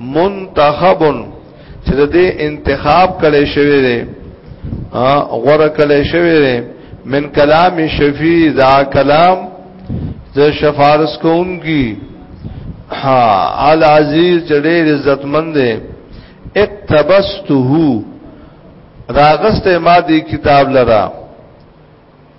منتخب چې د دې انتخاب کړي شوی دی ها غره کړي شوی دی من کلام شفیع دا کلام د شفارس کوونکی ها العزیز چې ډېر عزتمند دی اقتبسته راغسته ما دی کتاب لرا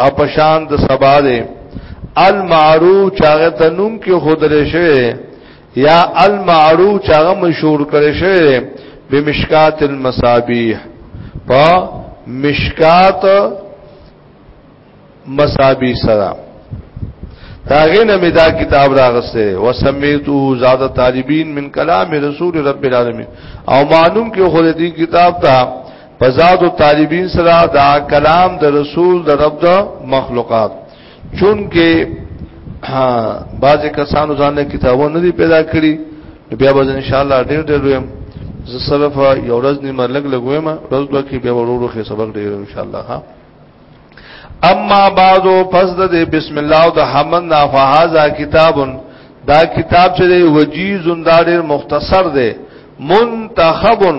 او پشان د سبا دی المعروف چاغه ته نوم کې خودلې شوی یا المعروف چاغه مشهور کړي شوی بمشکات المصابیح په مشکات مصابی سره داغه نه مدا کتاب راغسته وسمیتو زاد طالبین من کلام رسول رب العالمین او معلوم کې خو دې کتاب ته فزاد الطالبین سره دا کلام د رسول د رب د مخلوقات چون کې بعضی کسانو ځان له کتابونو نه دی پیدا کړی بیا به ان شاء الله ډېر ډېر ویم زه صرف یو ورځ نیمه لګ لګوم ورځ به کې بیا ورورو کې سبق ډېر ان شاء الله ها اما بعضو پس د بسم الله او د حمد نا فهذا کتاب دا کتاب چې وجیز اندار مختصر دی منتخبن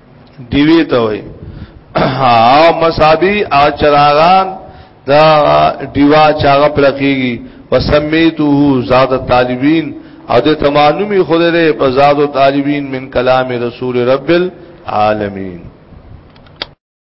دیوی ته وای او مصابی او چراغان دا دیوا چاغه پلقیږي وسمیته زاد الطالبین او د تمانومی خدای په زاد الطالبین من کلام رسول رب العالمین